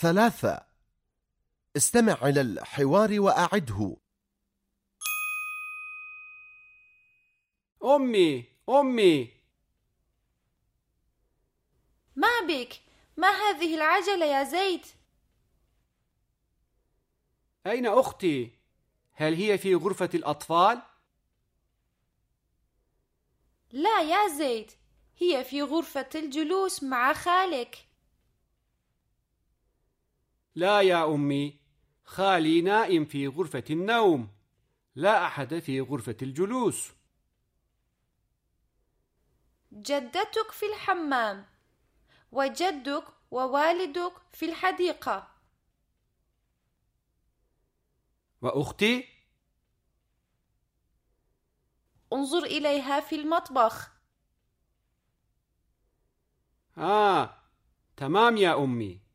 ثلاثة استمع إلى الحوار وأعده أمي أمي ما بك؟ ما هذه العجلة يا زيد؟ أين أختي؟ هل هي في غرفة الأطفال؟ لا يا زيد هي في غرفة الجلوس مع خالك لا يا أمي خالي نائم في غرفة النوم. لا أحد في غرفة الجلوس. جدتك في الحمام وجدك ووالدك في الحديقة. وأختي؟ انظر إليها في المطبخ. آه تمام يا أمي.